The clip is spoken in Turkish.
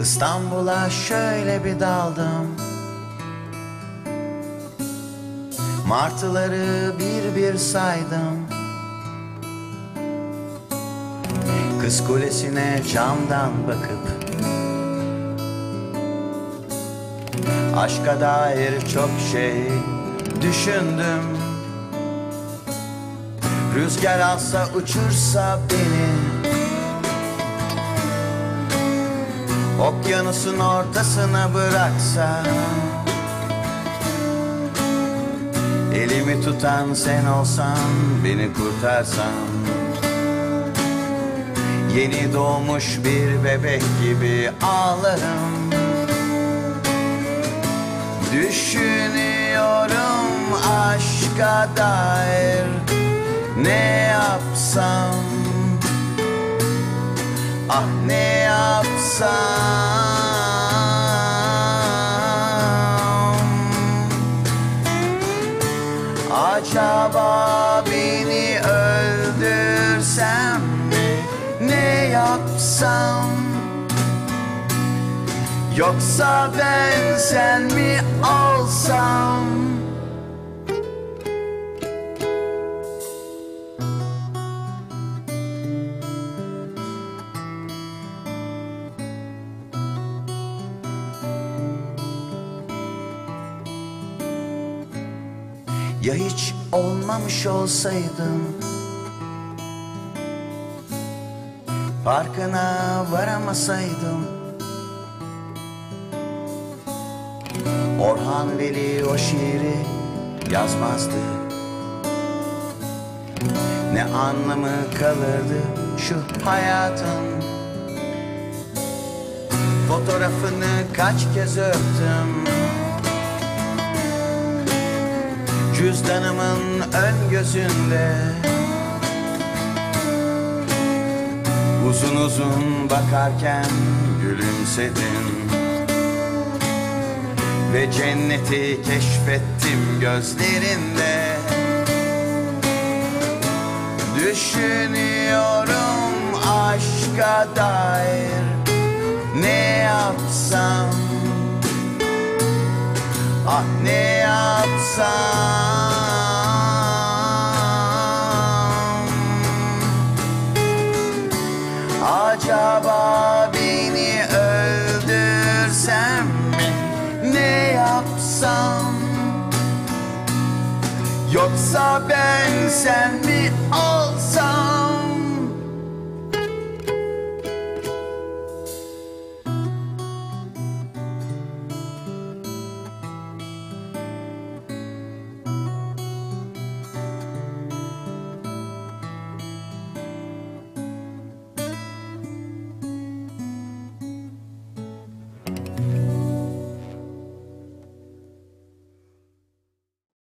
İstanbul'a şöyle bir daldım. Martıları bir bir saydım. Kız kulesine camdan bakıp Aşka dair çok şey düşündüm. Rüzgar alsa uçursa beni Okyanusun ortasına bıraksa Elimi tutan sen olsan Beni kurtarsan. Yeni doğmuş bir bebek gibi ağlarım. Düşünüyorum aşka dair Ne yapsam Ah ne yapsam? Acaba beni öldürsem Ne yapsam? Yoksa ben sen mi olsam Ya hiç olmamış olsaydım Farkına varamasaydım? Orhan Veli o şiiri yazmazdı. Ne anlamı kalırdı şu hayatın? Fotoğrafını kaç kez öptüm Cüzdanımın ön gözünde. Uzun uzun bakarken gülümsedin. Ve cenneti keşfettim gözlerinde. Düşünüyorum aşka dair Ne yapsam? Ah ne yapsam? Acaba beni öldürsem mi? Ne yapsam? Yoksa ben sen mi olsam